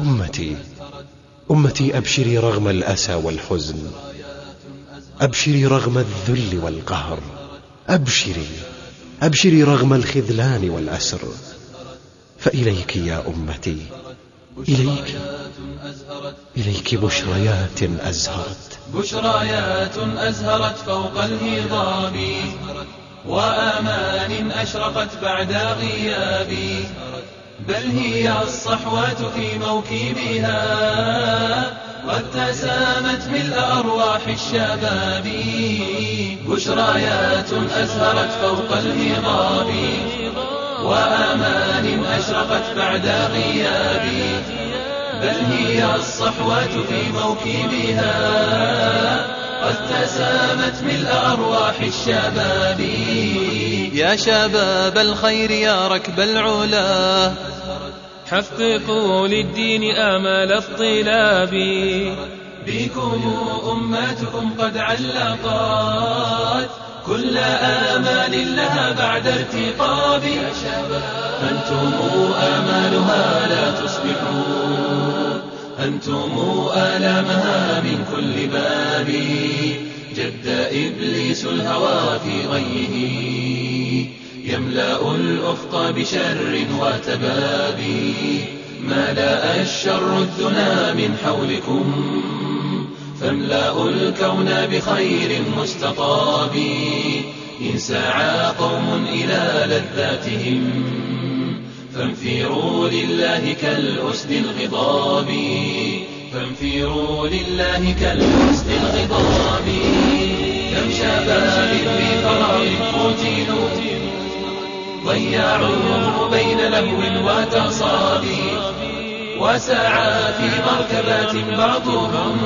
أمتي أمتي أبشري رغم الأسى والحزن. أبشري رغم الذل والقهر. أبشري أبشري رغم الخذلان والأسر. فإليك يا أمتي إليك إليك بشريات أزهرت. بشريات أزهرت فوق الهضاب وآمان أشرقت بعد غيابي. بل هي الصحوة في موكبها قد تسامت ملء أرواح الشباب. بشريات أزهرت فوق الهضاب. وآمان أشرقت بعد غيابي بل هي الصحوة في موكبها. قد تسامت ملء أرواح الشباب. يا شباب الخير يا ركب العلا. حققوا للدين آمال الطلاب. بكم أماتكم قد علقت. كل آمال لها بعد ارتقاب. أنتم آمالها لا تصبحون. أنتم آلامها من كل باب. جد إبليس الهوى في غيه. يملأ الأفق بشر وتباب. ملأ الشر الدنا من حولكم. فاملأوا الكون بخير مستطاب. إن سعى قوم إلى لذاتهم. فانفروا لله كالأسد الغضاب. فانفروا لله كالأسد الغضاب. كم شباب في فراغ قتلوا ضيعوه بين لهو وتصابي وسعى في مركبات بعضهم.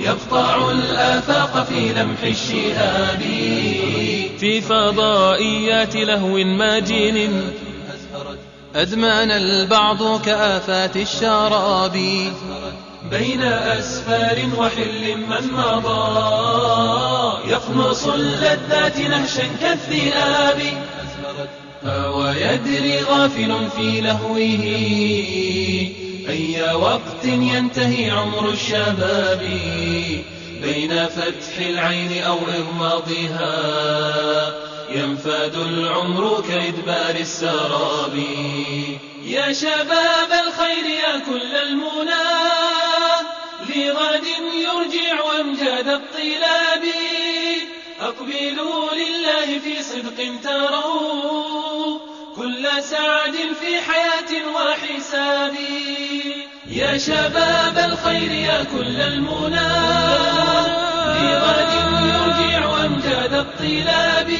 يقطع الآفاق في لمح الشهاب. في فضائيات لهو ماجن أدمان البعض كآفات الشراب. بين أسفار وحل من مضى. يقنص اللذات نهشا كالذئاب. ويدري غافل في لهوه. أي وقت ينتهي عمر الشباب. بين فتح العين أو إغماضها ينفاد العمر كإدبار السراب. يا شباب الخير يا كل المنى لغد يرجع أمجاد الطلاب. أقبلوا لله في صدق تروا كل سعد في حياة وحساب. يا شباب الخير يا كل المنى. الطلاب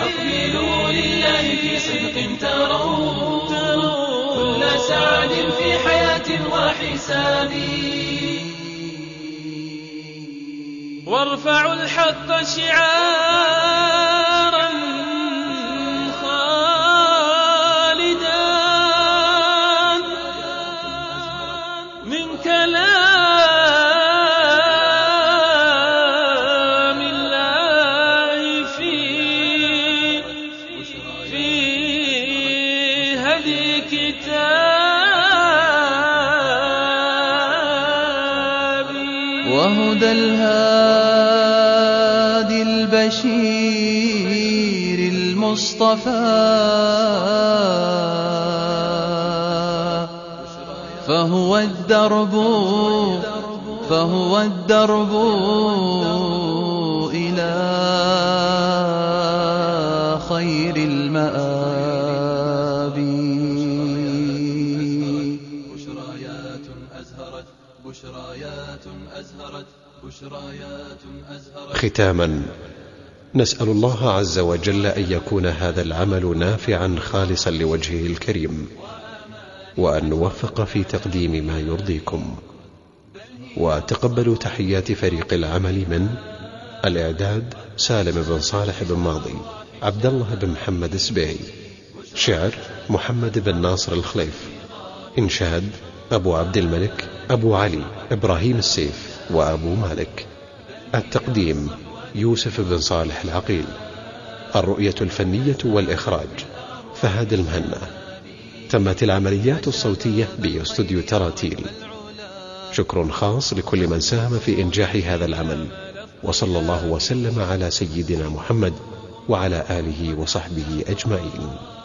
أقبلوا لله في صدق تروا. كل سعد في حياة وارفعوا الحق شعارا كتابي وهدى الهادي البشير المصطفى. فهو الدرب فهو الدرب إلى خير ختاما. نسأل الله عز وجل أن يكون هذا العمل نافعا خالصا لوجهه الكريم وأن نوفق في تقديم ما يرضيكم. وتقبلوا تحيات فريق العمل من الإعداد سالم بن صالح بن ماضي عبد الله بن محمد السبيعي شعر محمد بن ناصر الخليف إنشاد أبو عبد الملك أبو علي إبراهيم السيف وأبو مالك. التقديم يوسف بن صالح العقيل. الرؤية الفنية والإخراج فهد المهنا. تمت العمليات الصوتية بأستوديو تراتيل. شكر خاص لكل من ساهم في إنجاح هذا العمل. وصلى الله وسلم على سيدنا محمد وعلى آله وصحبه أجمعين.